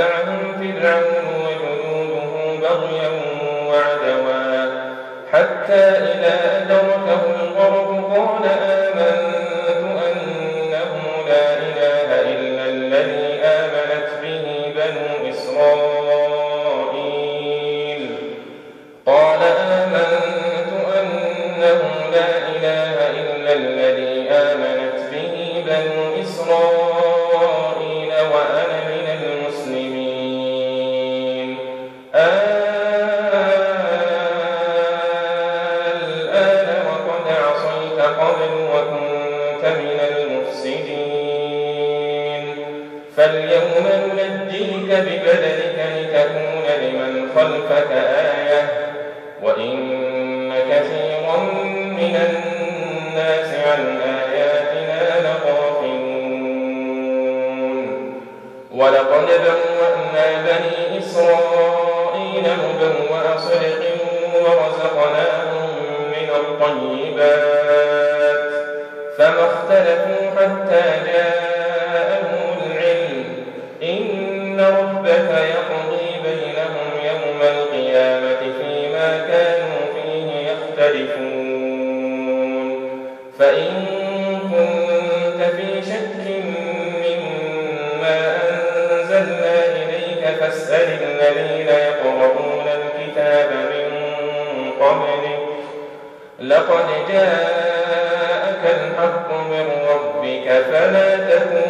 فأتبعهم فرعون وجنوده بغيا وعدوا حتى إذا أدركه فاليوم ننجيك ببدنك لتكون لمن خلفك آية. وإن كثيرا من الناس عن آياتنا لغافلون. ولقد بوأنا بني إسرائيل مبوأ صدق ورزقناهم من الطيبات. فما اختلفوا حتى جاءهم ربك يقضي بينهم يوم القيامة فيما كانوا فيه يختلفون. فإن كنت في شك مما أنزلنا إليك فاسأل الذين يقرؤون الكتاب من لقد جاءك الحق من ربك فلا تكونن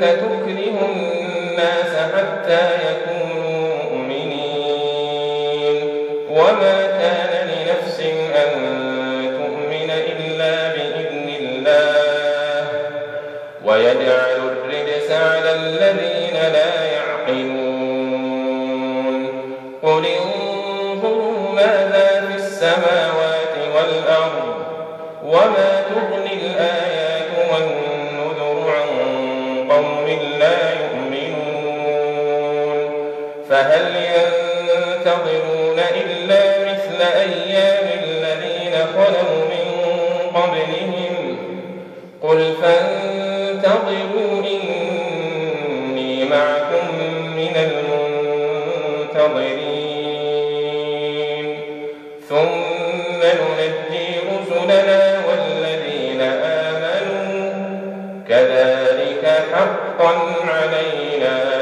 تكره الناس حتى يكونوا مؤمنين وما كان لنفس أن تؤمن إلا بإذن الله ويجعل الرجس على الذين لا خلوا من قبلهم. قل فانتظروا إني معكم من المنتظرين. ثم ننجي رسلنا والذين آمنوا. كذلك حقا علينا.